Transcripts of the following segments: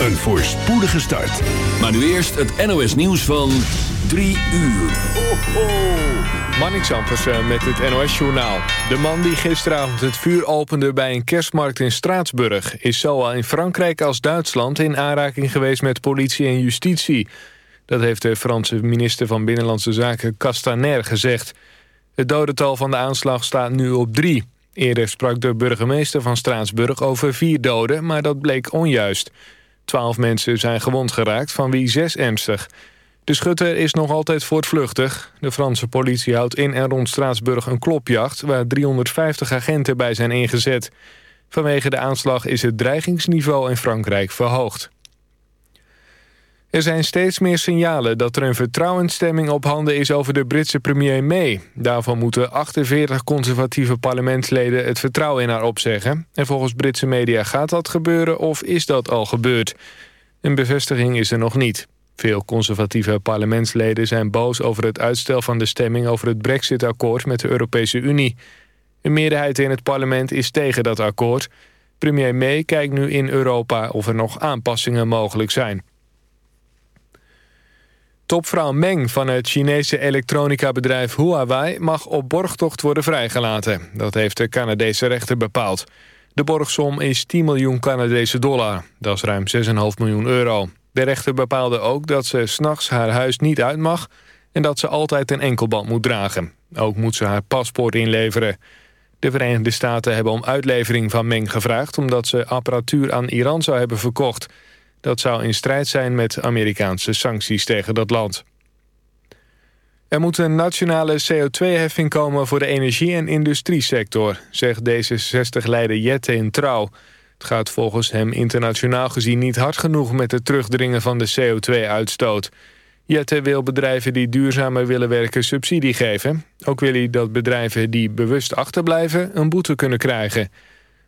een voorspoedige start. Maar nu eerst het NOS nieuws van 3 uur. Ho, ho. Met het NOS-journaal. De man die gisteravond het vuur opende bij een kerstmarkt in Straatsburg... is zowel in Frankrijk als Duitsland in aanraking geweest met politie en justitie. Dat heeft de Franse minister van Binnenlandse Zaken Castaner gezegd. Het dodental van de aanslag staat nu op drie. Eerder sprak de burgemeester van Straatsburg over vier doden, maar dat bleek onjuist. Twaalf mensen zijn gewond geraakt, van wie zes ernstig. De schutter is nog altijd voortvluchtig. De Franse politie houdt in en rond Straatsburg een klopjacht... waar 350 agenten bij zijn ingezet. Vanwege de aanslag is het dreigingsniveau in Frankrijk verhoogd. Er zijn steeds meer signalen dat er een vertrouwensstemming op handen is over de Britse premier May. Daarvan moeten 48 conservatieve parlementsleden het vertrouwen in haar opzeggen. En volgens Britse media gaat dat gebeuren of is dat al gebeurd? Een bevestiging is er nog niet. Veel conservatieve parlementsleden zijn boos over het uitstel van de stemming over het brexit-akkoord met de Europese Unie. Een meerderheid in het parlement is tegen dat akkoord. Premier May kijkt nu in Europa of er nog aanpassingen mogelijk zijn. Topvrouw Meng van het Chinese elektronica-bedrijf Huawei... mag op borgtocht worden vrijgelaten. Dat heeft de Canadese rechter bepaald. De borgsom is 10 miljoen Canadese dollar. Dat is ruim 6,5 miljoen euro. De rechter bepaalde ook dat ze s'nachts haar huis niet uit mag... en dat ze altijd een enkelband moet dragen. Ook moet ze haar paspoort inleveren. De Verenigde Staten hebben om uitlevering van Meng gevraagd... omdat ze apparatuur aan Iran zou hebben verkocht... Dat zou in strijd zijn met Amerikaanse sancties tegen dat land. Er moet een nationale CO2-heffing komen voor de energie- en industriesector... zegt D66-leider Jette in Trouw. Het gaat volgens hem internationaal gezien niet hard genoeg... met het terugdringen van de CO2-uitstoot. Jette wil bedrijven die duurzamer willen werken subsidie geven. Ook wil hij dat bedrijven die bewust achterblijven... een boete kunnen krijgen...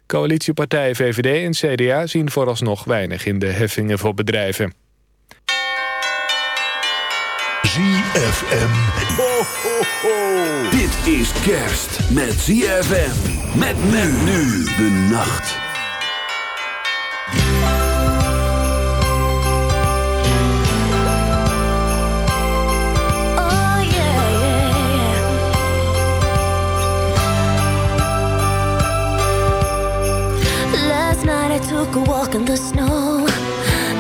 Coalitiepartijen VVD en CDA zien vooralsnog weinig in de heffingen voor bedrijven. ZFM. Ho, ho, ho. Dit is kerst met ZFM. Met men nu de nacht. Took a walk in the snow.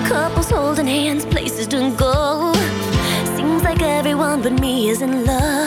Couples holding hands, places to go. Seems like everyone but me is in love.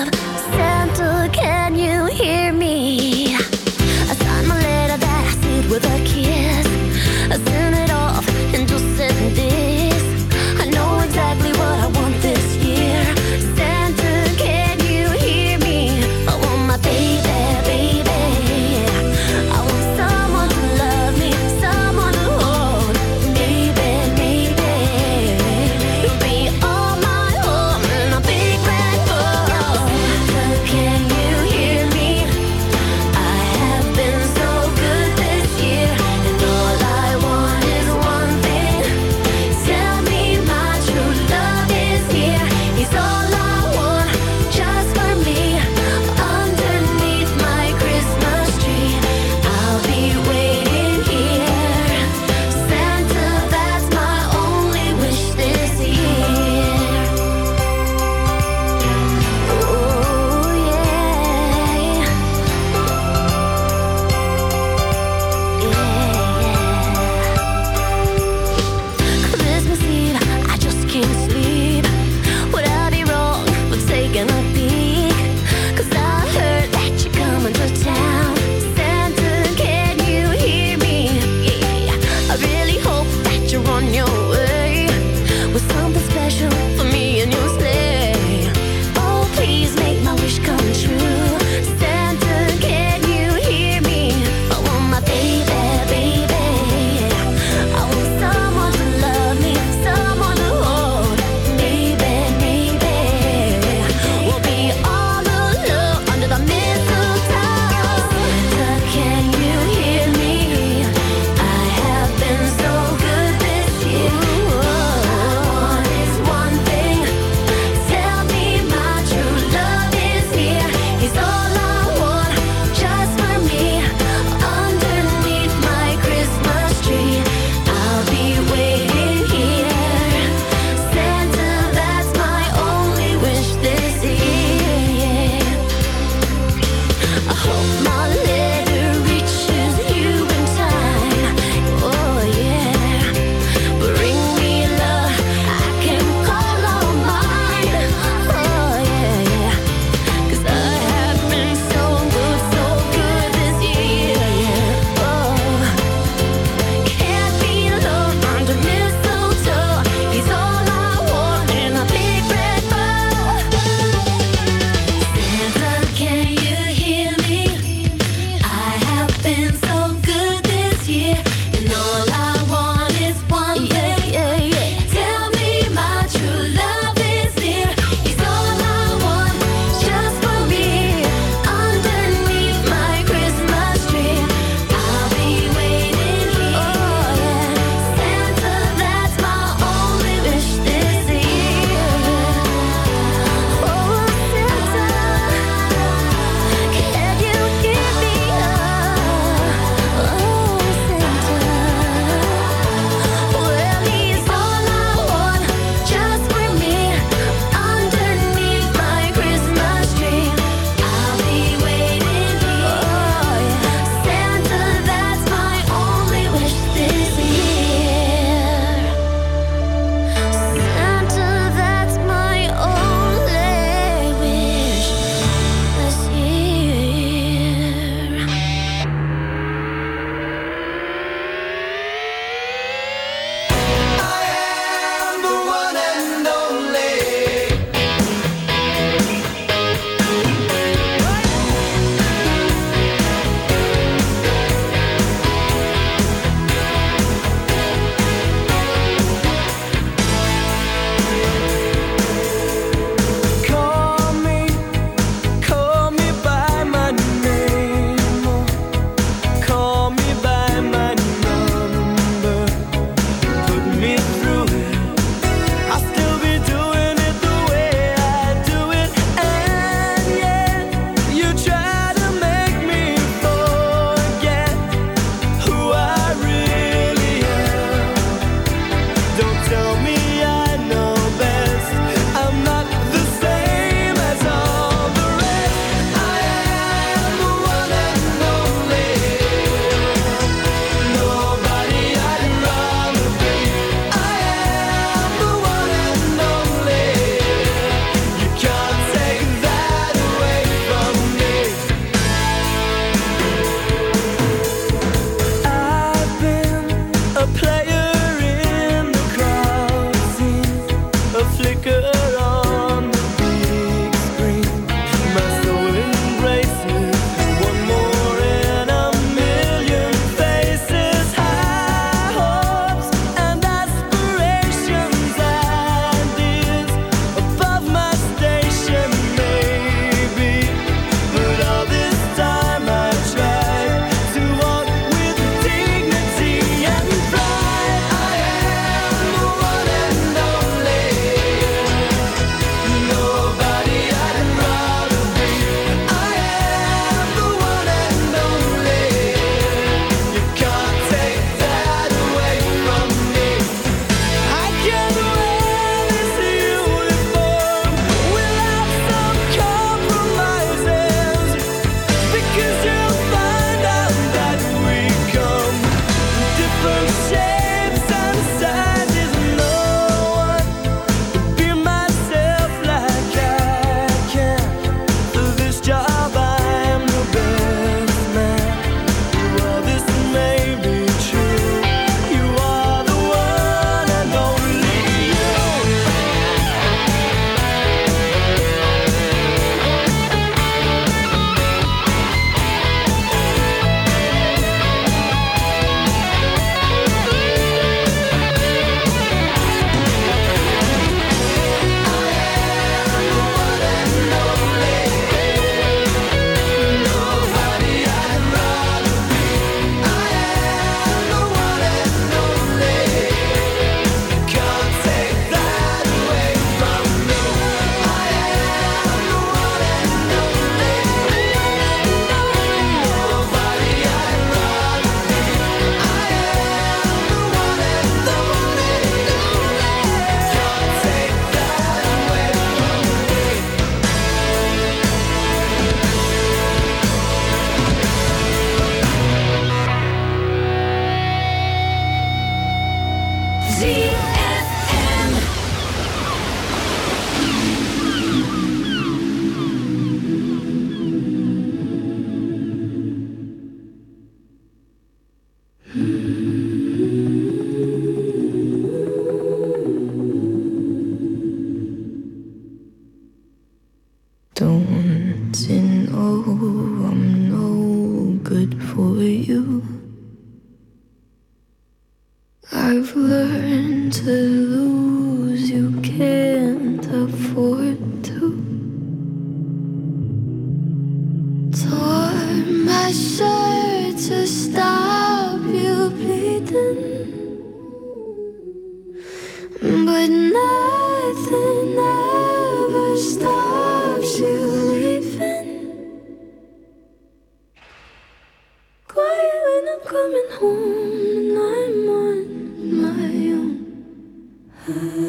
Mm-hmm.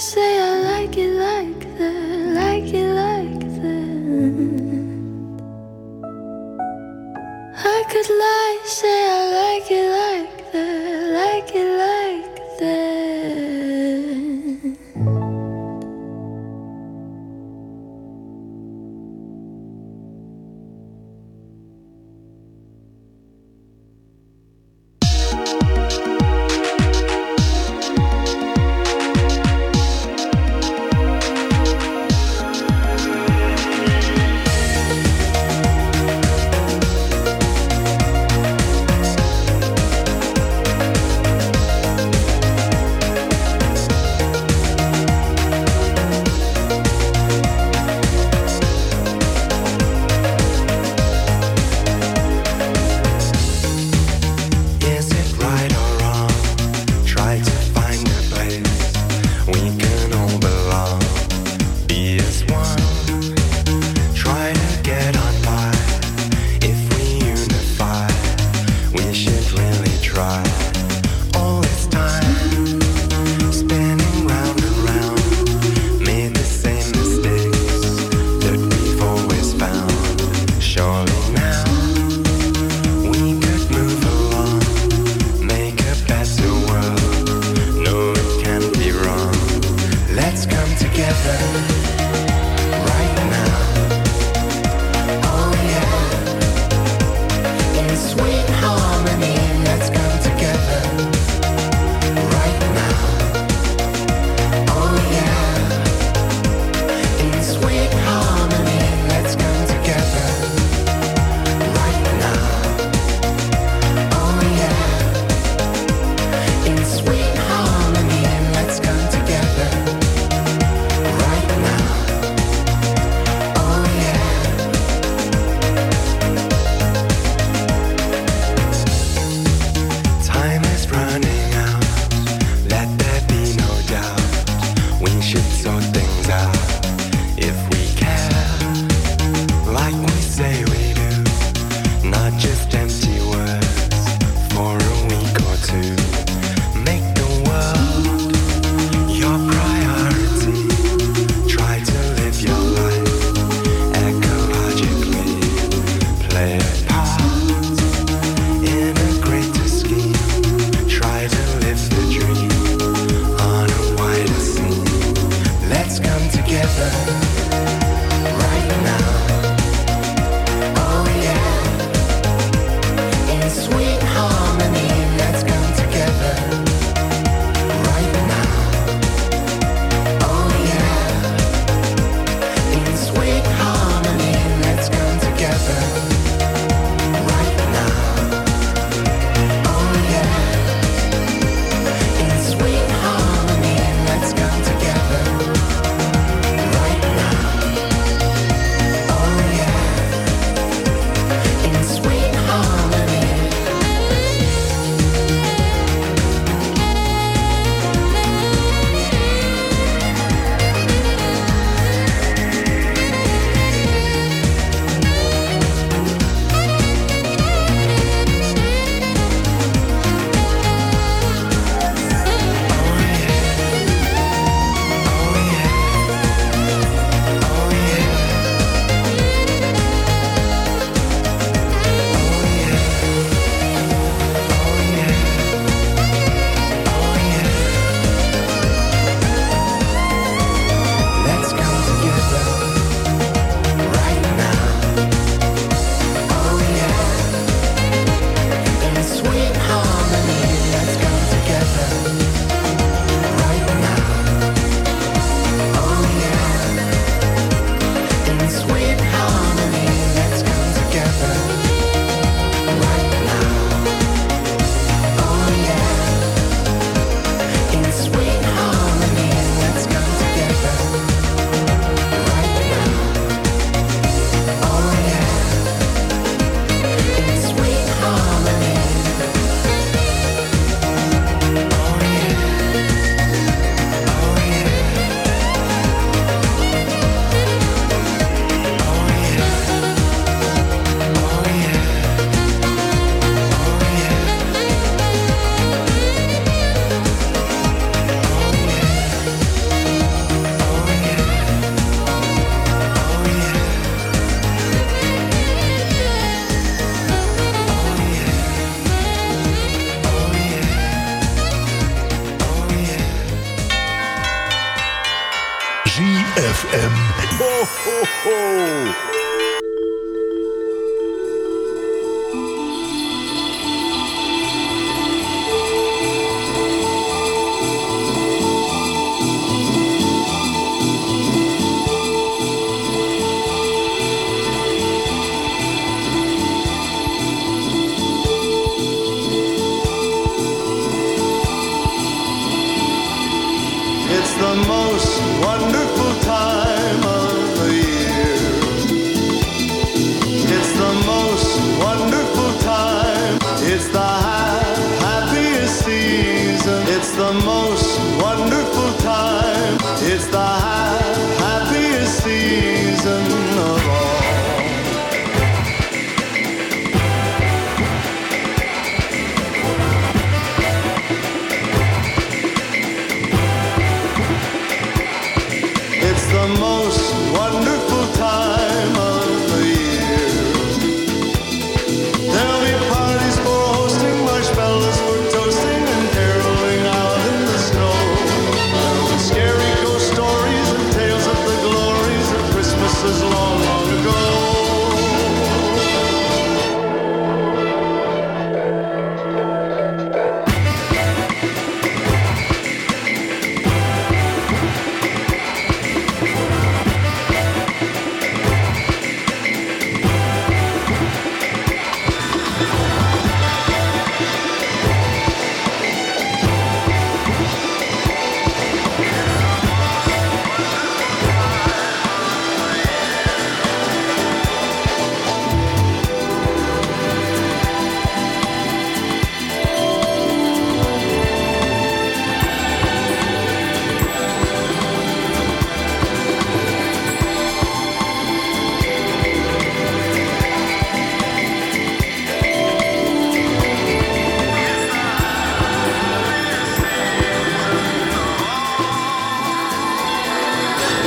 say I like it like that.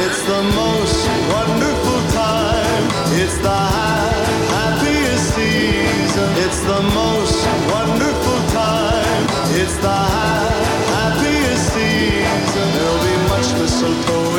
It's the most wonderful time. It's the happiest season. It's the most wonderful time. It's the happiest season. There'll be much mistletoe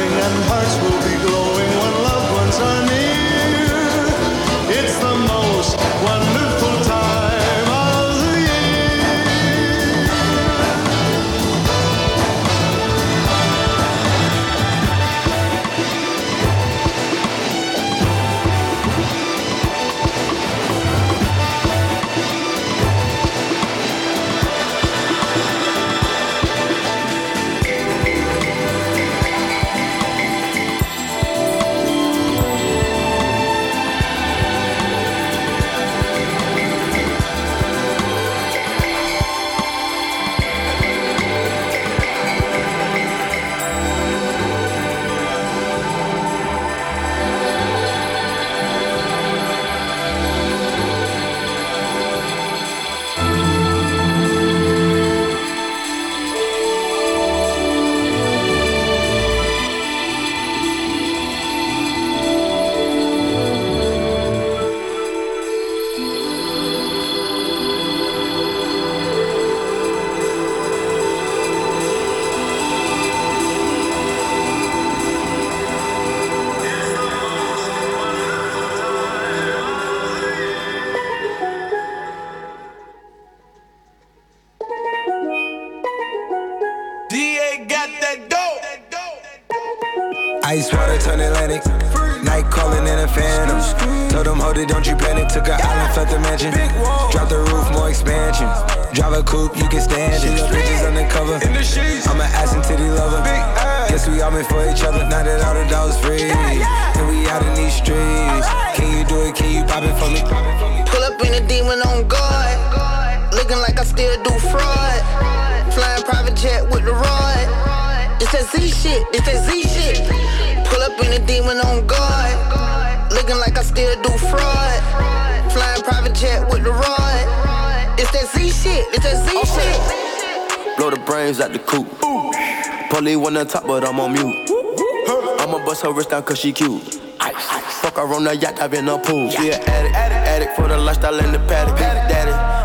dimension. Drop the roof, more expansion. Drive a coupe, you can stand it. Bitches undercover. I'm an ass and titty lover. Guess we all been for each other. Now that all the dogs free, and we out in these streets. Can you do it? Can you pop it for me? Pull up in a demon on guard. Looking like I still do fraud. Flying private jet with the rod. It's that Z shit. It's that Z shit. Pull up in a demon on guard. Looking like I still do fraud flying private jet with the rod. It's that Z shit, it's that Z okay. shit. Blow the brains out the coop. Pulling one on top, but I'm on mute. I'ma bust her wrist down cause she cute. Ice, ice. Fuck her on the yacht, I've been a pool. Yeah, addict, addict, addict for the lifestyle in the paddock. Daddy.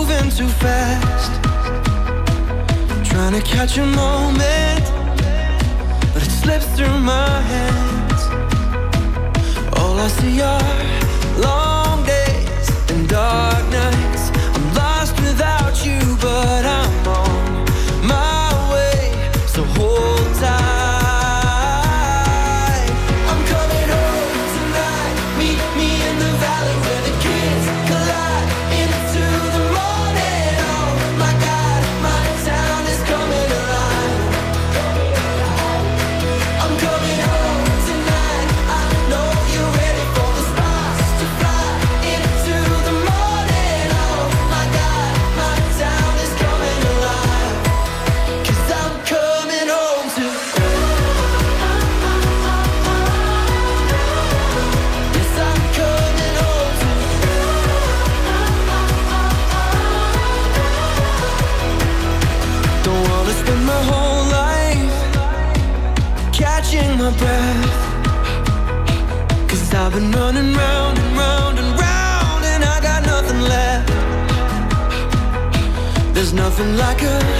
Moving too fast. Trying to catch a moment, but it slips through my hands. All I see are long days and dark nights. Like a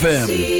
ZFM.